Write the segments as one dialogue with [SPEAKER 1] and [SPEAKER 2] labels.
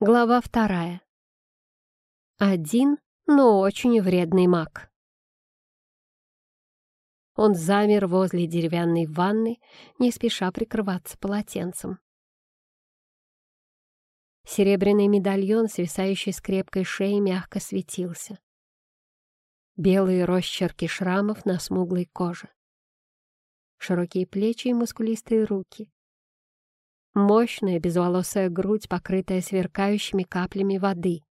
[SPEAKER 1] Глава вторая. Один, но очень вредный маг. Он замер возле деревянной ванны, не спеша прикрываться полотенцем. Серебряный медальон, свисающий с крепкой шеи, мягко светился. Белые росчерки шрамов на смуглой коже. Широкие плечи и мускулистые руки. Мощная безволосая грудь, покрытая сверкающими каплями воды.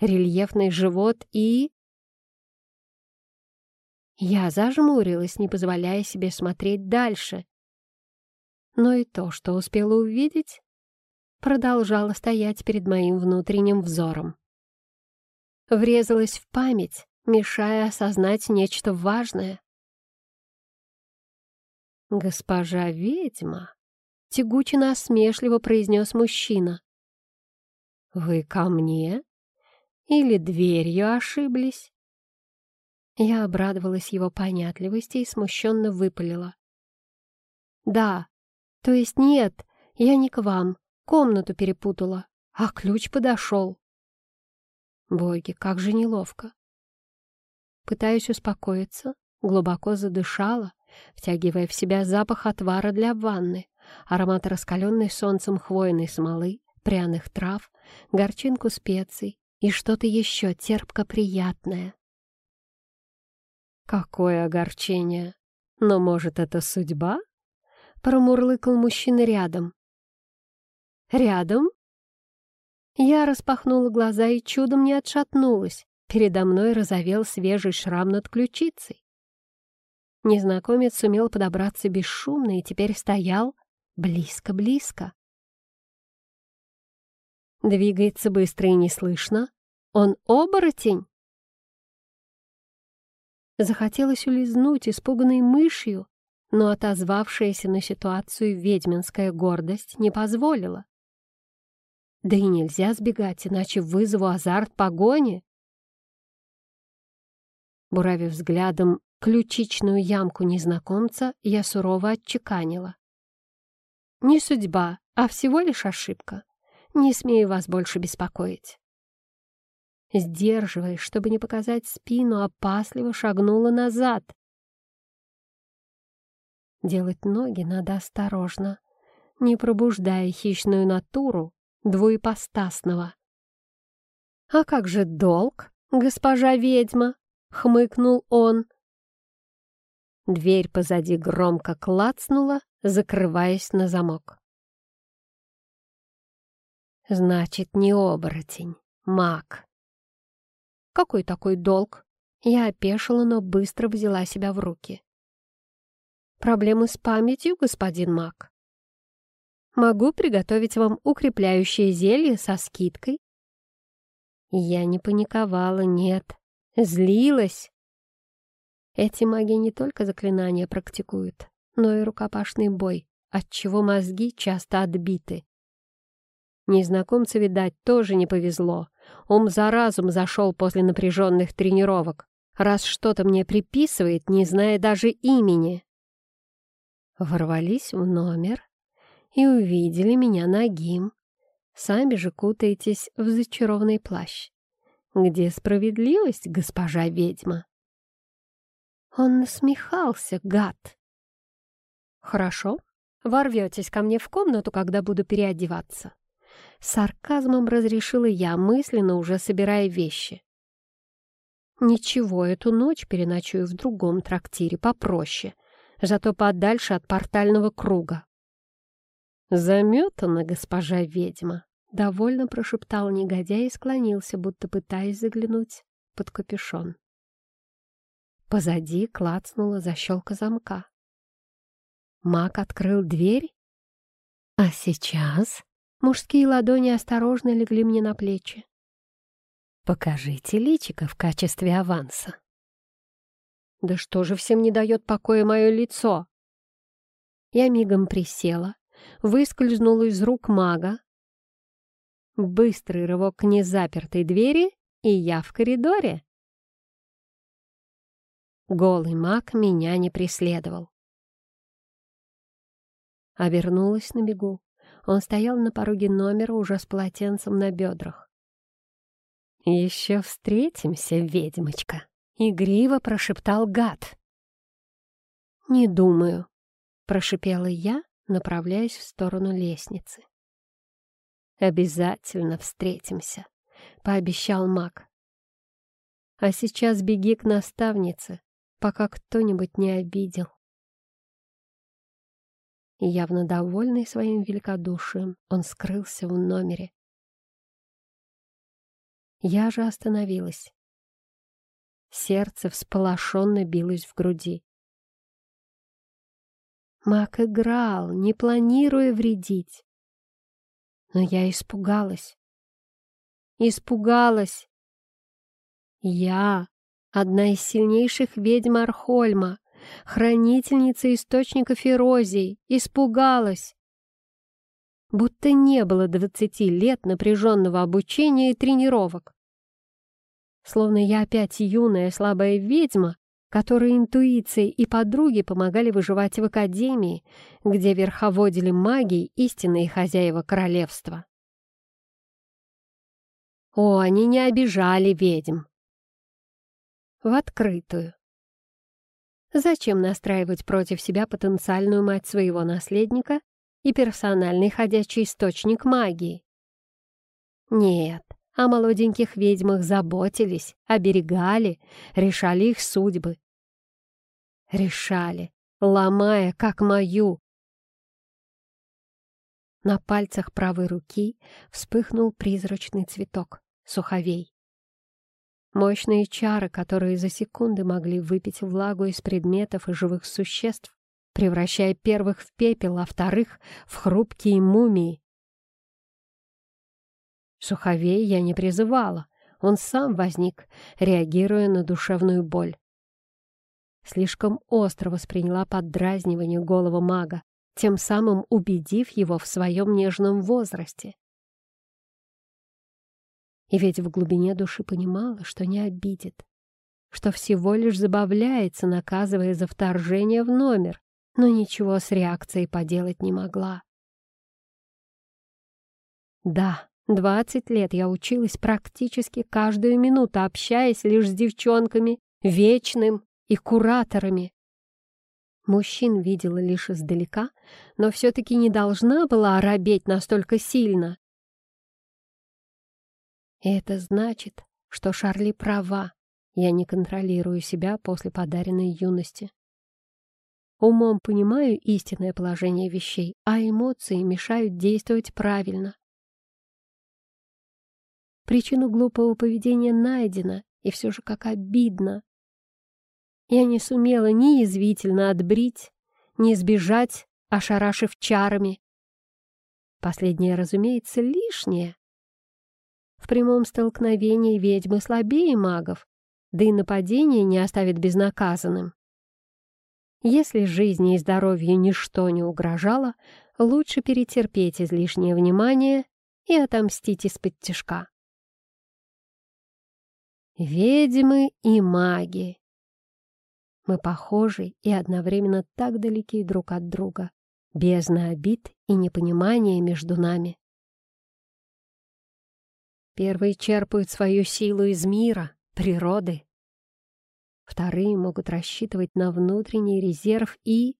[SPEAKER 1] Рельефный живот и... Я зажмурилась, не позволяя себе смотреть дальше. Но и то, что успела увидеть, продолжало стоять перед моим внутренним взором. Врезалась в память, мешая осознать нечто важное. «Госпожа ведьма!» Тягуче насмешливо произнес мужчина. «Вы ко мне? Или дверью ошиблись?» Я обрадовалась его понятливости и смущенно выпалила. «Да, то есть нет, я не к вам, комнату перепутала, а ключ подошел». Боги, как же неловко. Пытаюсь успокоиться, глубоко задышала, втягивая в себя запах отвара для ванны, аромат раскаленной солнцем хвойной смолы, пряных трав, горчинку специй и что-то еще терпко-приятное. «Какое огорчение! Но, может, это судьба?» — промурлыкал мужчина рядом. «Рядом?» Я распахнула глаза и чудом не отшатнулась. Передо мной разовел свежий шрам над ключицей. Незнакомец сумел подобраться бесшумно и теперь стоял, Близко-близко. Двигается быстро и неслышно. Он оборотень. Захотелось улизнуть испуганной мышью, но отозвавшаяся на ситуацию ведьминская гордость не позволила. Да и нельзя сбегать, иначе вызову азарт погони. Буравив взглядом ключичную ямку незнакомца, я сурово отчеканила. Не судьба, а всего лишь ошибка. Не смею вас больше беспокоить. Сдерживаясь, чтобы не показать спину, опасливо шагнула назад. Делать ноги надо осторожно, не пробуждая хищную натуру двуепостасного. «А как же долг, госпожа ведьма?» — хмыкнул он. Дверь позади громко клацнула, закрываясь на замок. Значит, не оборотень, маг. Какой такой долг? Я опешила, но быстро взяла себя в руки. Проблемы с памятью, господин маг? Могу приготовить вам укрепляющее зелье со скидкой? Я не паниковала, нет. Злилась. Эти маги не только заклинания практикуют, но и рукопашный бой, отчего мозги часто отбиты. Незнакомцу, видать, тоже не повезло. Ум за разум зашел после напряженных тренировок, раз что-то мне приписывает, не зная даже имени. Ворвались в номер и увидели меня нагим. Сами же кутаетесь в зачарованный плащ. Где справедливость, госпожа ведьма? Он насмехался, гад. «Хорошо, ворветесь ко мне в комнату, когда буду переодеваться». Сарказмом разрешила я, мысленно уже собирая вещи. «Ничего, эту ночь переночую в другом трактире, попроще, зато подальше от портального круга». «Заметана, госпожа ведьма», — довольно прошептал негодяй и склонился, будто пытаясь заглянуть под капюшон. Позади клацнула защелка замка. Мак открыл дверь, а сейчас мужские ладони осторожно легли мне на плечи. «Покажите личико в качестве аванса». «Да что же всем не дает покоя мое лицо?» Я мигом присела, выскользнула из рук мага. Быстрый рывок к незапертой двери, и я в коридоре. Голый маг меня не преследовал. Обернулась на бегу. Он стоял на пороге номера уже с полотенцем на бедрах. «Еще встретимся, ведьмочка!» — игриво прошептал гад. «Не думаю», — прошипела я, направляясь в сторону лестницы. «Обязательно встретимся», — пообещал маг. «А сейчас беги к наставнице, пока кто-нибудь не обидел». Явно довольный своим великодушием, он скрылся в номере. Я же остановилась. Сердце всполошенно билось в груди. Мак играл, не планируя вредить. Но я испугалась. Испугалась. Я, одна из сильнейших ведьм Архольма, хранительница источников эрозии, испугалась. Будто не было двадцати лет напряженного обучения и тренировок. Словно я опять юная слабая ведьма, которой интуиция и подруги помогали выживать в академии, где верховодили маги истинные хозяева королевства. О, они не обижали ведьм. В открытую. Зачем настраивать против себя потенциальную мать своего наследника и персональный ходячий источник магии? Нет, о молоденьких ведьмах заботились, оберегали, решали их судьбы. Решали, ломая, как мою. На пальцах правой руки вспыхнул призрачный цветок, суховей. Мощные чары, которые за секунды могли выпить влагу из предметов и живых существ, превращая первых в пепел, а вторых — в хрупкие мумии. Суховей я не призывала, он сам возник, реагируя на душевную боль. Слишком остро восприняла поддразнивание голого мага, тем самым убедив его в своем нежном возрасте. И ведь в глубине души понимала, что не обидит, что всего лишь забавляется, наказывая за вторжение в номер, но ничего с реакцией поделать не могла. Да, Двадцать лет я училась практически каждую минуту, общаясь лишь с девчонками, вечным и кураторами. Мужчин видела лишь издалека, но все-таки не должна была оробеть настолько сильно. И это значит, что Шарли права. Я не контролирую себя после подаренной юности. Умом понимаю истинное положение вещей, а эмоции мешают действовать правильно. Причину глупого поведения найдена, и все же как обидно. Я не сумела ни язвительно отбрить, ни сбежать, ошарашив чарами. Последнее, разумеется, лишнее. В прямом столкновении ведьмы слабее магов, да и нападение не оставит безнаказанным. Если жизни и здоровью ничто не угрожало, лучше перетерпеть излишнее внимание и отомстить из-под тяжка. Ведьмы и маги. Мы похожи и одновременно так далеки друг от друга, бездна обид и непонимания между нами. Первые черпают свою силу из мира, природы. Вторые могут рассчитывать на внутренний резерв и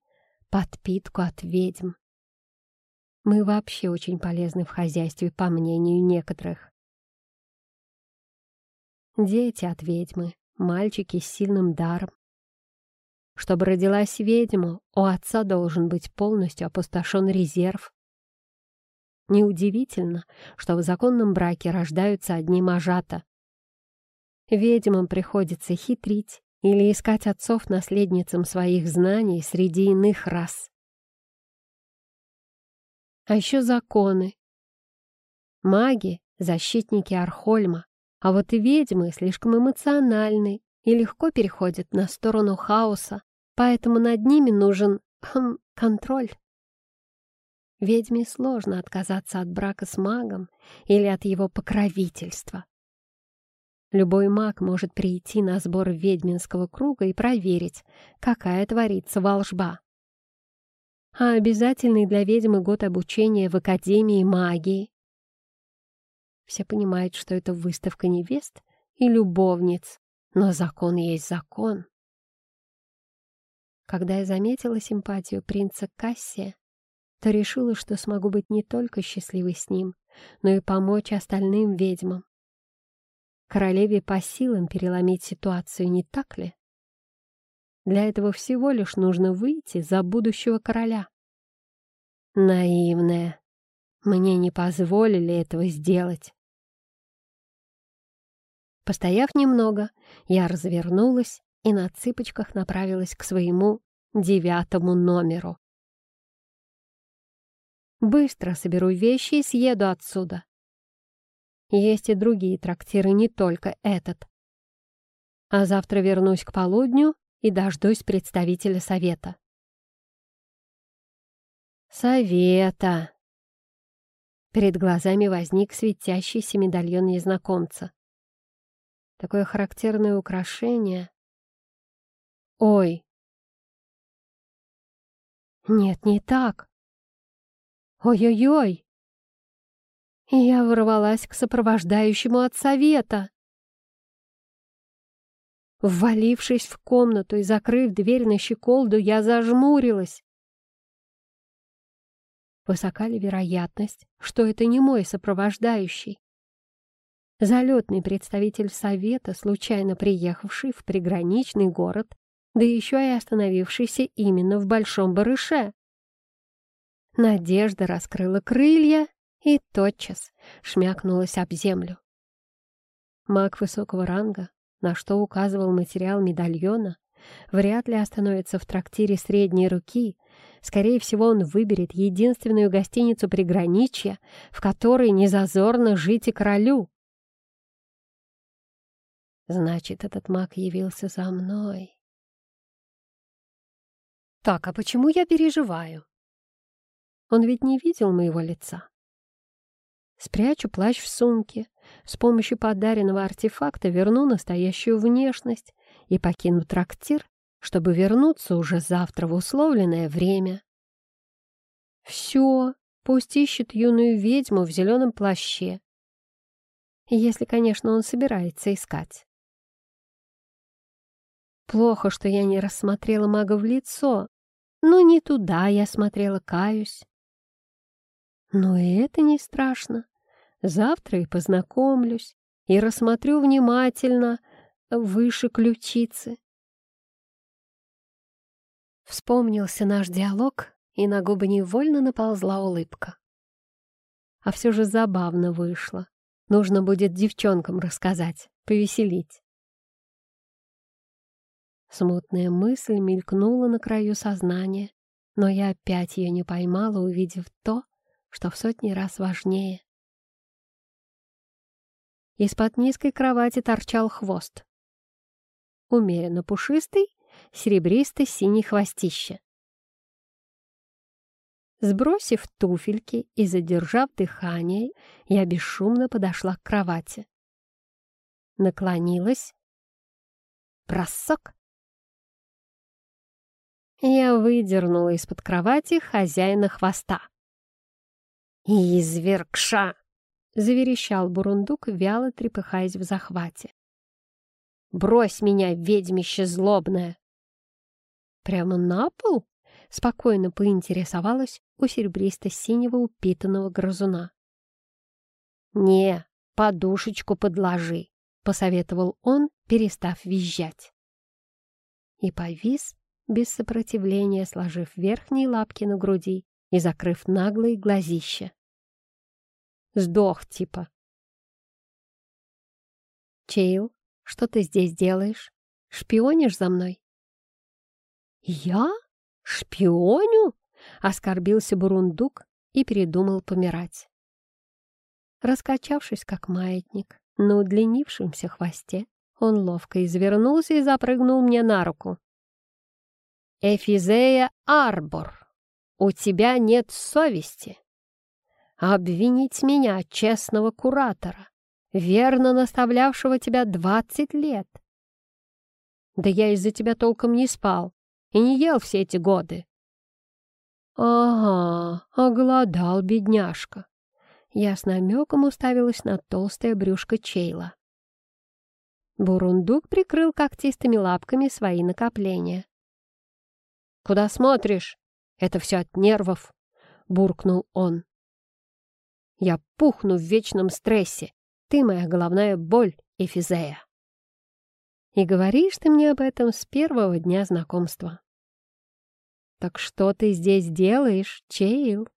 [SPEAKER 1] подпитку от ведьм. Мы вообще очень полезны в хозяйстве, по мнению некоторых. Дети от ведьмы, мальчики с сильным даром. Чтобы родилась ведьма, у отца должен быть полностью опустошен резерв. Неудивительно, что в законном браке рождаются одни мажата. Ведьмам приходится хитрить или искать отцов-наследницам своих знаний среди иных рас. А еще законы. Маги — защитники Архольма, а вот и ведьмы слишком эмоциональны и легко переходят на сторону хаоса, поэтому над ними нужен хм, контроль. Ведьме сложно отказаться от брака с магом или от его покровительства. Любой маг может прийти на сбор ведьминского круга и проверить, какая творится волжба. а обязательный для ведьмы год обучения в Академии магии. Все понимают, что это выставка невест и любовниц, но закон есть закон. Когда я заметила симпатию принца Кассия, то решила, что смогу быть не только счастливой с ним, но и помочь остальным ведьмам. Королеве по силам переломить ситуацию, не так ли? Для этого всего лишь нужно выйти за будущего короля. Наивная. Мне не позволили этого сделать. Постояв немного, я развернулась и на цыпочках направилась к своему девятому номеру. Быстро соберу вещи и съеду отсюда. Есть и другие трактиры, не только этот. А завтра вернусь к полудню и дождусь представителя совета. Совета. Перед глазами возник светящийся медальон незнакомца. Такое характерное украшение. Ой! Нет, не так. Ой-ой-ой! Я ворвалась к сопровождающему от совета. Ввалившись в комнату и закрыв дверь на щеколду, я зажмурилась. Высока ли вероятность, что это не мой сопровождающий? Залетный представитель совета, случайно приехавший в приграничный город, да еще и остановившийся именно в Большом Барыше. Надежда раскрыла крылья и тотчас шмякнулась об землю. Маг высокого ранга на что указывал материал медальона, вряд ли остановится в трактире средней руки. Скорее всего, он выберет единственную гостиницу приграничья, в которой незазорно жить и королю. Значит, этот маг явился за мной. Так, а почему я переживаю? Он ведь не видел моего лица. Спрячу плащ в сумке, с помощью подаренного артефакта верну настоящую внешность и покину трактир, чтобы вернуться уже завтра в условленное время. Все, пусть ищет юную ведьму в зеленом плаще. Если, конечно, он собирается искать. Плохо, что я не рассмотрела мага в лицо, но не туда я смотрела, каюсь. Но и это не страшно. Завтра и познакомлюсь, и рассмотрю внимательно выше ключицы. Вспомнился наш диалог, и на губы невольно наползла улыбка. А все же забавно вышло. Нужно будет девчонкам рассказать, повеселить. Смутная мысль мелькнула на краю сознания, но я опять ее не поймала, увидев то, что в сотни раз важнее. Из-под низкой кровати торчал хвост. Умеренно пушистый, серебристо-синий хвостище. Сбросив туфельки и задержав дыхание, я бесшумно подошла к кровати. Наклонилась. Бросок! Я выдернула из-под кровати хозяина хвоста. «Извергша!» заверещал Бурундук, вяло трепыхаясь в захвате. «Брось меня, ведьмище злобное!» «Прямо на пол?» — спокойно поинтересовалась у серебристо-синего упитанного грызуна. «Не, подушечку подложи», — посоветовал он, перестав визжать. И повис, без сопротивления, сложив верхние лапки на груди и закрыв наглые глазища. Сдох, типа. Чейл, что ты здесь делаешь? Шпионишь за мной? Я? Шпионю? Оскорбился Бурундук и передумал помирать. Раскачавшись, как маятник, на удлинившемся хвосте, он ловко извернулся и запрыгнул мне на руку. «Эфизея Арбор, у тебя нет совести!» обвинить меня, честного куратора, верно наставлявшего тебя двадцать лет. Да я из-за тебя толком не спал и не ел все эти годы. Ага, оголодал бедняжка. Я с намеком уставилась на толстое брюшко Чейла. Бурундук прикрыл когтистыми лапками свои накопления. «Куда смотришь? Это все от нервов!» — буркнул он. «Я пухну в вечном стрессе. Ты моя головная боль, Эфизея!» «И говоришь ты мне об этом с первого дня знакомства». «Так что ты здесь делаешь, Чейл?»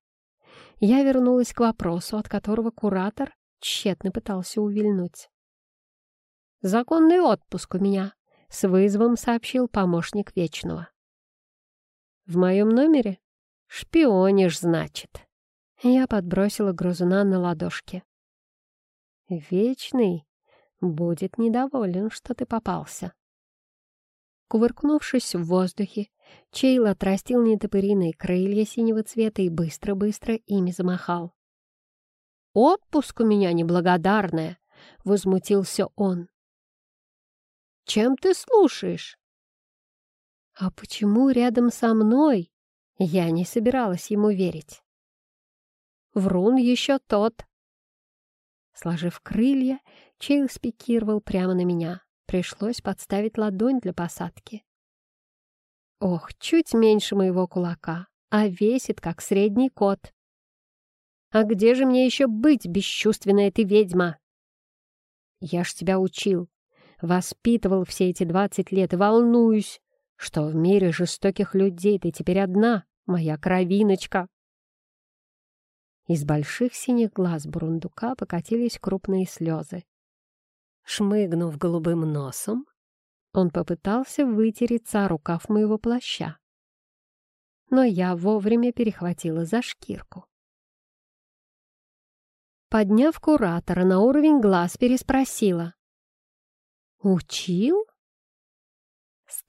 [SPEAKER 1] Я вернулась к вопросу, от которого куратор тщетно пытался увильнуть. «Законный отпуск у меня», — с вызовом сообщил помощник Вечного. «В моем номере? Шпионишь, значит». Я подбросила грузуна на ладошки. «Вечный будет недоволен, что ты попался». Кувыркнувшись в воздухе, Чейл отрастил нетопыриные крылья синего цвета и быстро-быстро ими замахал. «Отпуск у меня неблагодарная!» — возмутился он. «Чем ты слушаешь?» «А почему рядом со мной?» Я не собиралась ему верить. Врун еще тот. Сложив крылья, Чейл спикировал прямо на меня. Пришлось подставить ладонь для посадки. Ох, чуть меньше моего кулака, а весит, как средний кот. А где же мне еще быть, бесчувственная ты ведьма? Я ж тебя учил, воспитывал все эти двадцать лет волнуюсь, что в мире жестоких людей ты теперь одна, моя кровиночка. Из больших синих глаз бурундука покатились крупные слезы. Шмыгнув голубым носом, он попытался вытереться о рукав моего плаща. Но я вовремя перехватила за шкирку. Подняв куратора на уровень глаз, переспросила. «Учил?»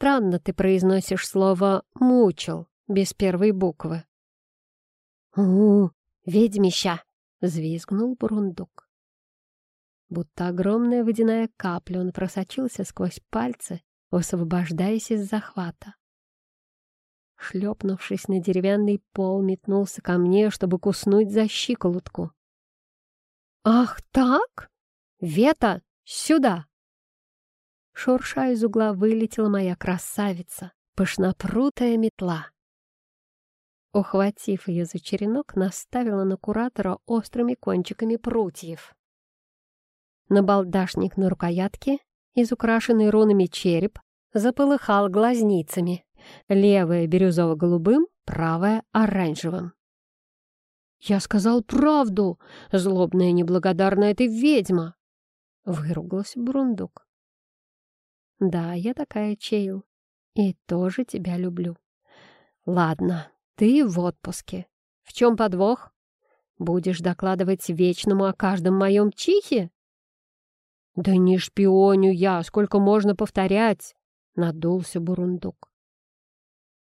[SPEAKER 1] «Странно ты произносишь слово «мучил» без первой буквы». «У, ведьмища!» — взвизгнул Бурундук. Будто огромная водяная капля, он просочился сквозь пальцы, освобождаясь из захвата. Шлепнувшись на деревянный пол, метнулся ко мне, чтобы куснуть за щиколотку. «Ах так? Вета, сюда!» Шурша из угла вылетела моя красавица, пышнопрутая метла. Ухватив ее за черенок, наставила на куратора острыми кончиками прутьев. Набалдашник на рукоятке, изукрашенный рунами череп, заполыхал глазницами. Левая бирюзово-голубым, правая — оранжевым. «Я сказал правду! Злобная неблагодарная ты ведьма!» — выругался Брундук. «Да, я такая, Чейл, и тоже тебя люблю. Ладно, ты в отпуске. В чем подвох? Будешь докладывать Вечному о каждом моем чихе?» «Да не шпионю я, сколько можно повторять!» — надулся Бурундук.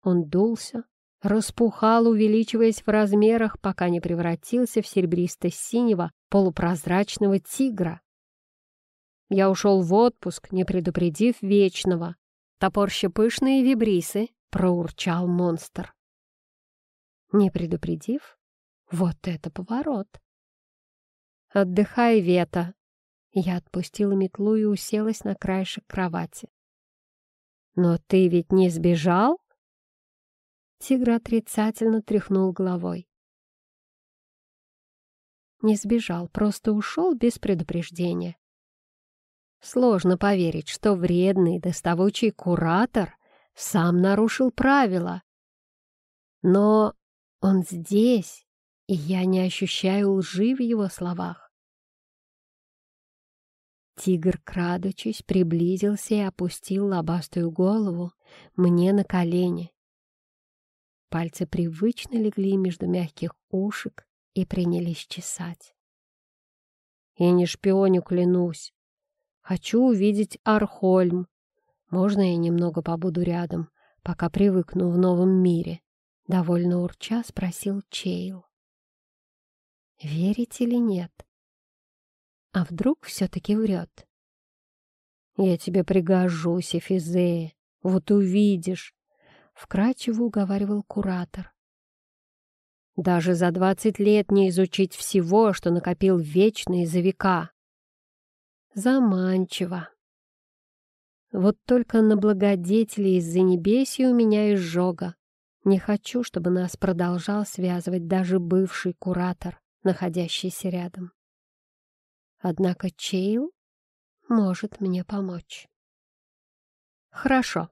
[SPEAKER 1] Он дулся, распухал, увеличиваясь в размерах, пока не превратился в серебристо-синего полупрозрачного тигра. Я ушел в отпуск, не предупредив Вечного. Топорще пышные вибрисы, проурчал монстр. Не предупредив? Вот это поворот! «Отдыхай, Вета!» Я отпустила метлу и уселась на краешек кровати. «Но ты ведь не сбежал?» Тигр отрицательно тряхнул головой. Не сбежал, просто ушел без предупреждения. Сложно поверить, что вредный, доставучий куратор сам нарушил правила. Но он здесь, и я не ощущаю лжи в его словах. Тигр, крадучись, приблизился и опустил лобастую голову мне на колени. Пальцы привычно легли между мягких ушек и принялись чесать. Я не шпионю, клянусь. Хочу увидеть Архольм. Можно я немного побуду рядом, пока привыкну в новом мире? Довольно урча спросил Чейл. Верить или нет? А вдруг все-таки врет? «Я тебе пригожусь, Эфизея, вот увидишь», — вкрадчиво уговаривал куратор. Даже за двадцать лет не изучить всего, что накопил вечный за века. Заманчиво. Вот только на благодетели из-за небеси у меня изжога. Не хочу, чтобы нас продолжал связывать даже бывший куратор, находящийся рядом. Однако Чейл может мне помочь. Хорошо.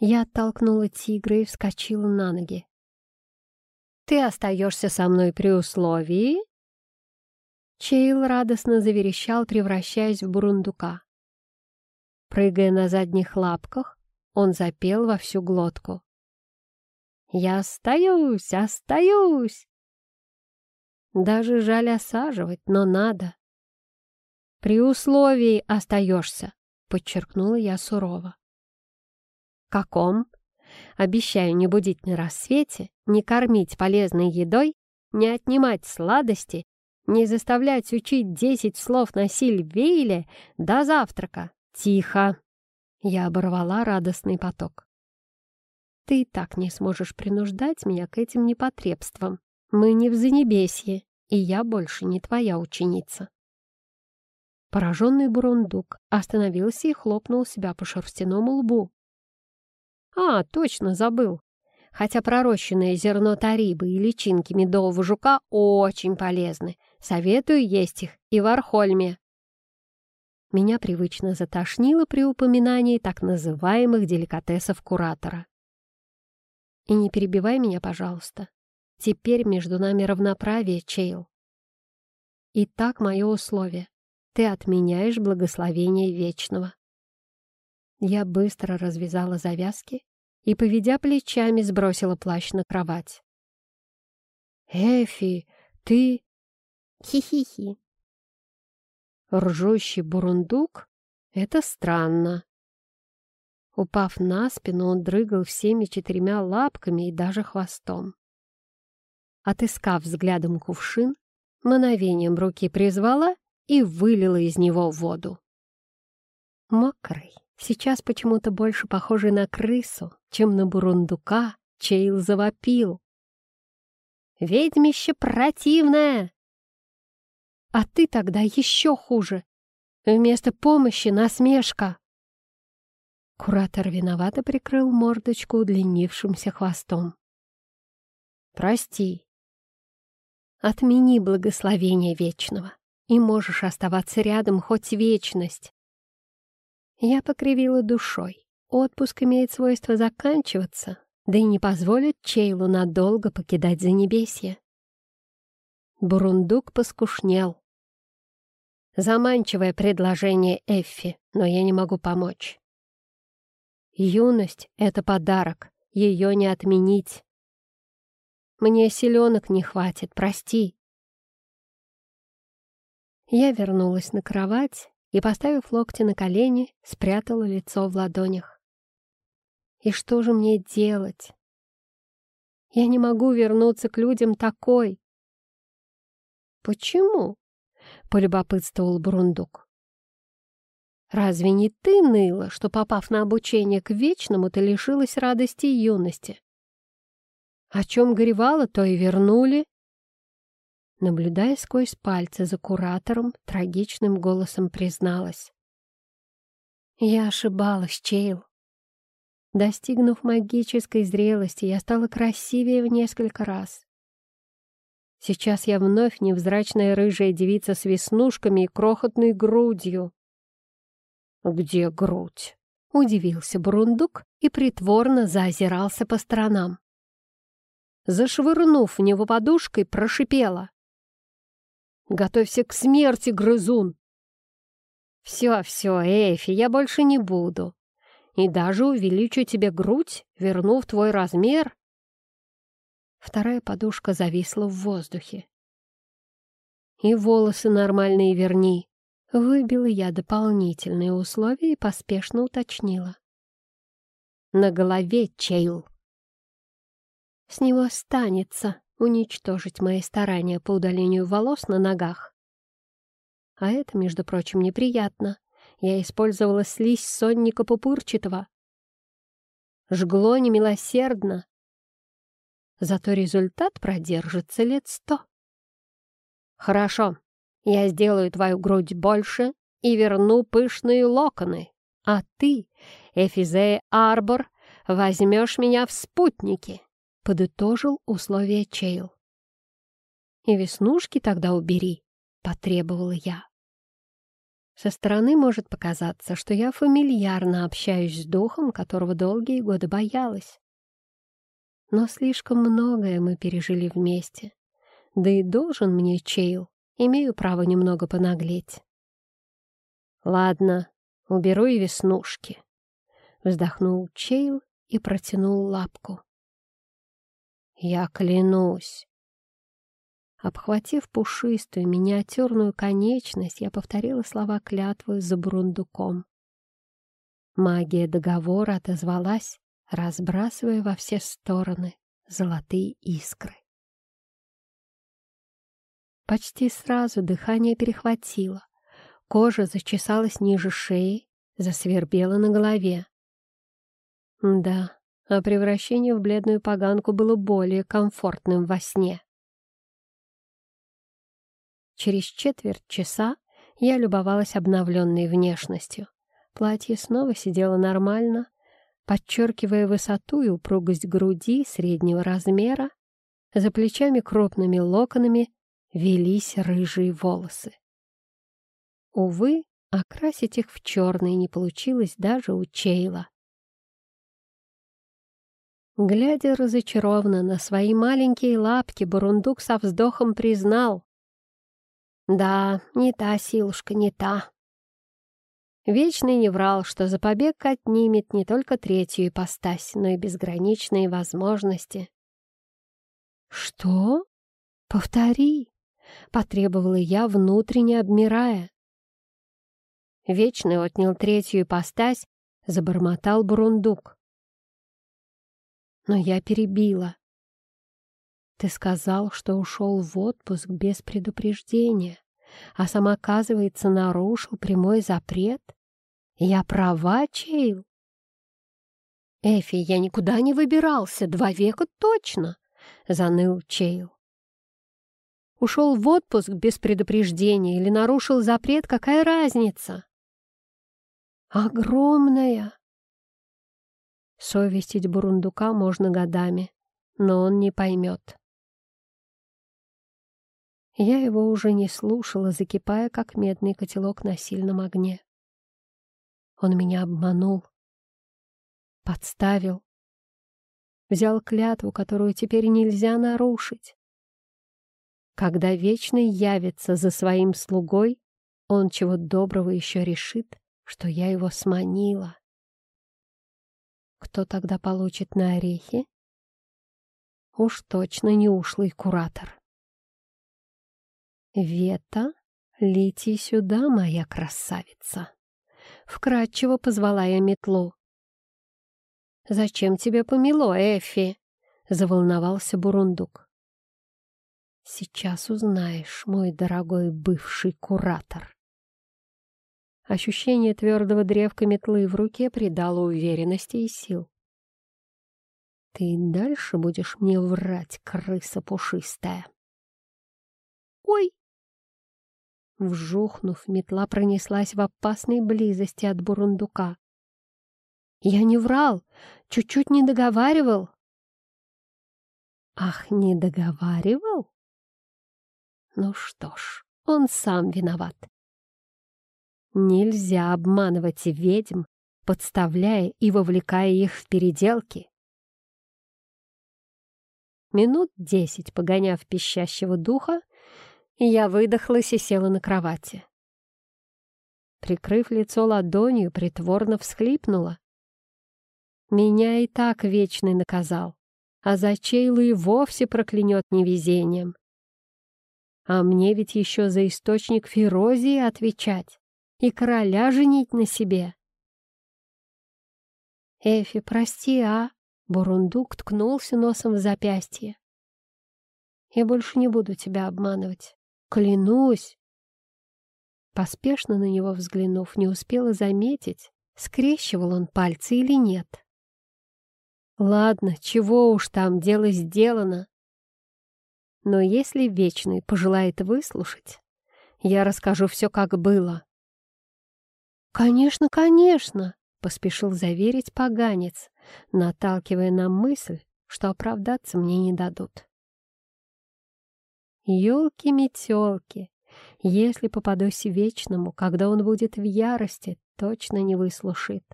[SPEAKER 1] Я оттолкнула тигра и вскочила на ноги. Ты остаешься со мной при условии... Чейл радостно заверещал, превращаясь в бурундука. Прыгая на задних лапках, он запел во всю глотку. «Я остаюсь, остаюсь!» Даже жаль осаживать, но надо. «При условии остаешься», — подчеркнула я сурово. «Каком?» Обещаю не будить на рассвете, не кормить полезной едой, не отнимать сладости, не заставлять учить десять слов на Сильвейле до завтрака. Тихо!» Я оборвала радостный поток. «Ты и так не сможешь принуждать меня к этим непотребствам. Мы не в Занебесье, и я больше не твоя ученица». Пораженный бурундук остановился и хлопнул себя по шерстяному лбу. «А, точно, забыл. Хотя пророщенное зерно тарибы и личинки медового жука очень полезны. Советую есть их и в Архольме. Меня привычно затошнило при упоминании так называемых деликатесов куратора. И не перебивай меня, пожалуйста. Теперь между нами равноправие, Чейл. Итак, мое условие. Ты отменяешь благословение Вечного. Я быстро развязала завязки и, поведя плечами, сбросила плащ на кровать. «Эфи, ты...» «Хи-хи-хи», Ржущий бурундук — это странно. Упав на спину, он дрыгал всеми четырьмя лапками и даже хвостом. Отыскав взглядом кувшин, мановением руки призвала и вылила из него воду. Мокрый, сейчас почему-то больше похожий на крысу, чем на бурундука, Чейл завопил. «Ведьмище противное! А ты тогда еще хуже. Вместо помощи насмешка. Куратор виновато прикрыл мордочку удлинившимся хвостом. «Прости. Отмени благословение вечного, и можешь оставаться рядом хоть вечность». Я покривила душой. Отпуск имеет свойство заканчиваться, да и не позволит Чейлу надолго покидать Занебесье. Бурундук поскушнел. Заманчивое предложение Эффи, но я не могу помочь. Юность — это подарок, ее не отменить. Мне силенок не хватит, прости. Я вернулась на кровать и, поставив локти на колени, спрятала лицо в ладонях. И что же мне делать? Я не могу вернуться к людям такой. Почему? Полюбопытствовал Брундук. «Разве не ты ныла, что, попав на обучение к Вечному, ты лишилась радости и юности? О чем горевала, то и вернули?» Наблюдая сквозь пальцы за куратором, трагичным голосом призналась. «Я ошибалась, Чейл. Достигнув магической зрелости, я стала красивее в несколько раз. Сейчас я вновь невзрачная рыжая девица с веснушками и крохотной грудью. «Где грудь?» — удивился Брундук и притворно заозирался по сторонам. Зашвырнув в него подушкой, прошипела. «Готовься к смерти, грызун!» «Все, все, Эфи, я больше не буду. И даже увеличу тебе грудь, вернув твой размер Вторая подушка зависла в воздухе. «И волосы нормальные верни!» Выбила я дополнительные условия и поспешно уточнила. «На голове Чейл!» «С него останется уничтожить мои старания по удалению волос на ногах. А это, между прочим, неприятно. Я использовала слизь сонника пупырчатого. Жгло немилосердно, зато результат продержится лет сто. Хорошо, я сделаю твою грудь больше и верну пышные локоны, а ты, Эфизея Арбор, возьмешь меня в спутники, — подытожил условие Чейл. «И веснушки тогда убери», — потребовала я. Со стороны может показаться, что я фамильярно общаюсь с духом, которого долгие годы боялась. Но слишком многое мы пережили вместе. Да и должен мне Чейл, имею право немного понаглеть. Ладно, уберу и веснушки. Вздохнул Чейл и протянул лапку. Я клянусь. Обхватив пушистую миниатюрную конечность, я повторила слова клятвы за бурундуком. Магия договора отозвалась, разбрасывая во все стороны золотые искры. Почти сразу дыхание перехватило, кожа зачесалась ниже шеи, засвербела на голове. Да, а превращение в бледную поганку было более комфортным во сне. Через четверть часа я любовалась обновленной внешностью. Платье снова сидело нормально, подчеркивая высоту и упругость груди среднего размера, за плечами крупными локонами велись рыжие волосы. Увы, окрасить их в черный не получилось даже у Чейла. Глядя разочарованно на свои маленькие лапки, Бурундук со вздохом признал. «Да, не та, силушка, не та». Вечный не врал, что за побег отнимет не только третью ипостась, но и безграничные возможности. «Что? Повтори!» — потребовала я, внутренне обмирая. Вечный отнял третью ипостась, забормотал Бурундук но я перебила. Ты сказал, что ушел в отпуск без предупреждения, а сам, оказывается, нарушил прямой запрет? Я права, Чейл? Эфи, я никуда не выбирался, два века точно, заныл Чейл. Ушел в отпуск без предупреждения или нарушил запрет, какая разница? Огромная. Совестить бурундука можно годами, но он не поймет. Я его уже не слушала, закипая, как медный котелок на сильном огне. Он меня обманул, подставил, взял клятву, которую теперь нельзя нарушить. Когда Вечный явится за своим слугой, он чего доброго еще решит, что я его сманила. Кто тогда получит на орехи? Уж точно не ушлый куратор. Вета, лети сюда, моя красавица. Вкратчиво позвала я метлу. «Зачем тебе помело, Эфи?» — заволновался Бурундук. «Сейчас узнаешь, мой дорогой бывший куратор». Ощущение твердого древка метлы в руке придало уверенности и сил. «Ты дальше будешь мне врать, крыса пушистая!» «Ой!» Вжухнув, метла пронеслась в опасной близости от бурундука. «Я не врал, чуть-чуть не договаривал». «Ах, не договаривал?» «Ну что ж, он сам виноват. Нельзя обманывать ведьм, подставляя и вовлекая их в переделки. Минут десять погоняв пищащего духа, я выдохлась и села на кровати. Прикрыв лицо ладонью, притворно всхлипнула. Меня и так вечный наказал, а за Чейлу и вовсе проклянет невезением. А мне ведь еще за источник ферозии отвечать и короля женить на себе. Эфи, прости, а? Бурундук ткнулся носом в запястье. Я больше не буду тебя обманывать. Клянусь. Поспешно на него взглянув, не успела заметить, скрещивал он пальцы или нет. Ладно, чего уж там, дело сделано. Но если Вечный пожелает выслушать, я расскажу все, как было. «Конечно, конечно!» — поспешил заверить поганец, наталкивая на мысль, что оправдаться мне не дадут. Ёлки-метёлки, если попадусь Вечному, когда он будет в ярости, точно не выслушает.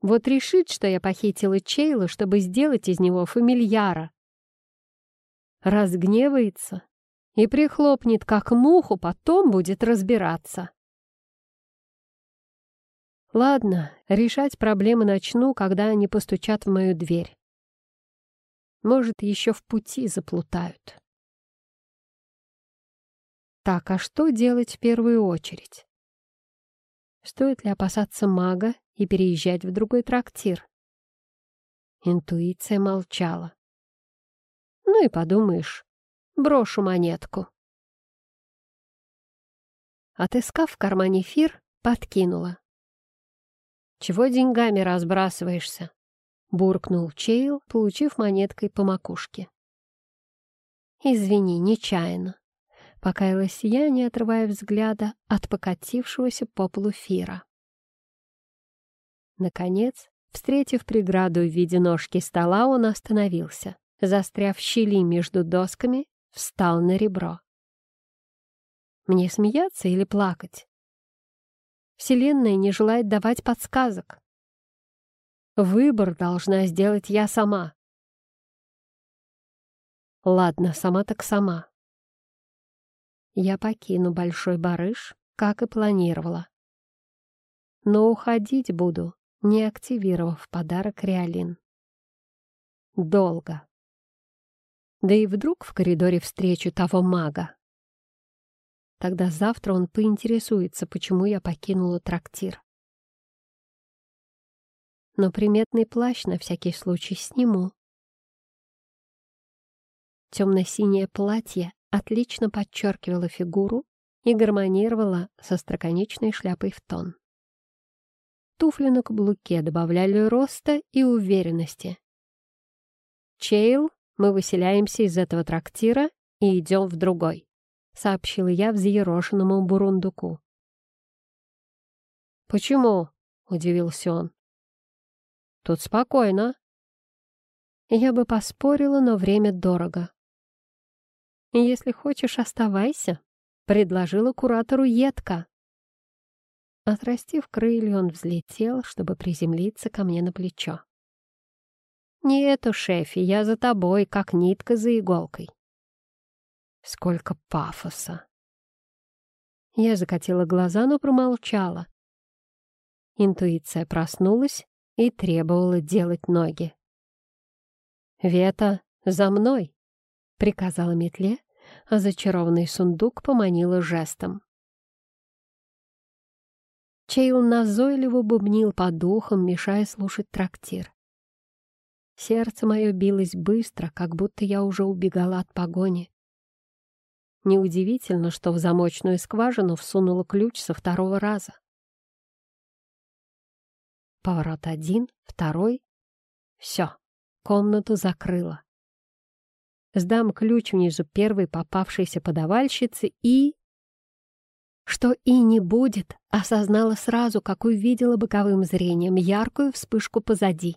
[SPEAKER 1] Вот решит, что я похитила Чейла, чтобы сделать из него фамильяра. Разгневается и прихлопнет, как муху, потом будет разбираться. Ладно, решать проблемы начну, когда они постучат в мою дверь. Может, еще в пути заплутают. Так, а что делать в первую очередь? Стоит ли опасаться мага и переезжать в другой трактир? Интуиция молчала. Ну и подумаешь, брошу монетку. Отыскав в кармане фир, подкинула. «Чего деньгами разбрасываешься?» — буркнул Чейл, получив монеткой по макушке. «Извини, нечаянно», — покаялась я, не отрывая взгляда от покатившегося по полу фира. Наконец, встретив преграду в виде ножки стола, он остановился, застряв в щели между досками, встал на ребро. Мне смеяться или плакать? Вселенная не желает давать подсказок. Выбор должна сделать я сама. Ладно, сама так сама. Я покину Большой Барыш, как и планировала. Но уходить буду, не активировав подарок Реалин. Долго. Да и вдруг в коридоре встречу того мага. Тогда завтра он поинтересуется, почему я покинула трактир. Но приметный плащ на всякий случай сниму. Темно-синее платье отлично подчеркивало фигуру и гармонировало со строконечной шляпой в тон. Туфли на каблуке добавляли роста и уверенности. «Чейл, мы выселяемся из этого трактира и идем в другой» сообщила я взъерошенному бурундуку. «Почему?» — удивился он. «Тут спокойно». Я бы поспорила, но время дорого. «Если хочешь, оставайся», — предложила куратору едко. Отрастив крылья, он взлетел, чтобы приземлиться ко мне на плечо. «Нет уж, шефи, я за тобой, как нитка за иголкой». Сколько пафоса! Я закатила глаза, но промолчала. Интуиция проснулась и требовала делать ноги. «Вета, за мной!» — приказала метле, а зачарованный сундук поманила жестом. Чейл назойливо бубнил по духам, мешая слушать трактир. Сердце мое билось быстро, как будто я уже убегала от погони. Неудивительно, что в замочную скважину всунула ключ со второго раза. Поворот один, второй. Все, комнату закрыла. Сдам ключ внизу первой попавшейся подавальщицы и... Что и не будет, осознала сразу, как увидела боковым зрением яркую вспышку позади.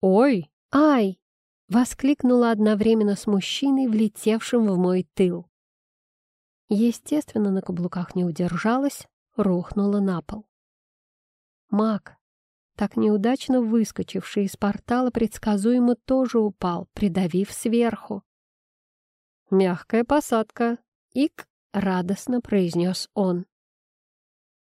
[SPEAKER 1] «Ой! Ай!» Воскликнула одновременно с мужчиной, влетевшим в мой тыл. Естественно, на каблуках не удержалась, рухнула на пол. Маг, так неудачно выскочивший из портала, предсказуемо тоже упал, придавив сверху. «Мягкая посадка!» — ик радостно произнес он.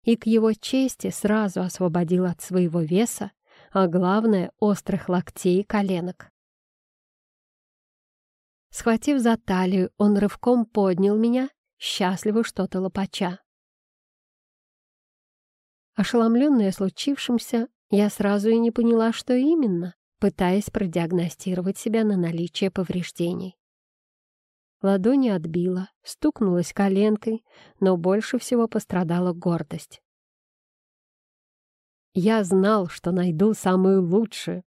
[SPEAKER 1] И к его чести сразу освободил от своего веса, а главное — острых локтей и коленок. Схватив за талию, он рывком поднял меня, счастливо что-то лопача. Ошеломленная случившимся, я сразу и не поняла, что именно, пытаясь продиагностировать себя на наличие повреждений. Ладони отбила, стукнулась коленкой, но больше всего пострадала гордость. Я знал, что найду самую лучшую,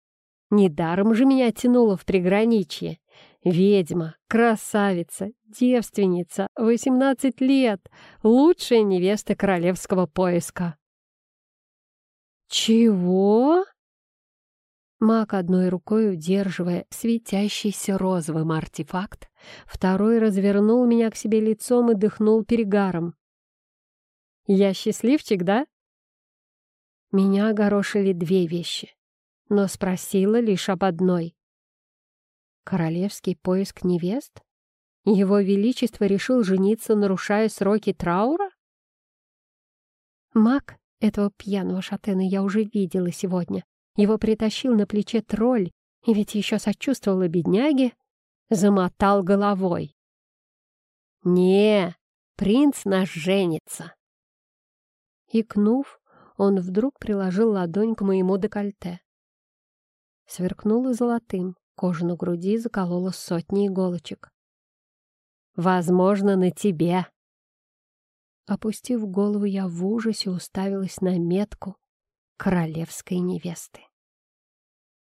[SPEAKER 1] Недаром же меня тянуло в приграничье. Ведьма, красавица, девственница, 18 лет, лучшая невеста королевского поиска. «Чего?» Маг одной рукой, удерживая светящийся розовым артефакт, второй развернул меня к себе лицом и дыхнул перегаром. «Я счастливчик, да?» Меня огорошили две вещи, но спросила лишь об одной. Королевский поиск невест? Его Величество решил жениться, нарушая сроки траура? Маг этого пьяного шатена я уже видела сегодня. Его притащил на плече тролль, и ведь еще сочувствовала бедняге, замотал головой. «Не, принц наш женится!» Икнув, он вдруг приложил ладонь к моему декольте. Сверкнуло золотым, Кожу на груди заколола сотни иголочек. «Возможно, на тебе!» Опустив голову, я в ужасе уставилась на метку королевской невесты.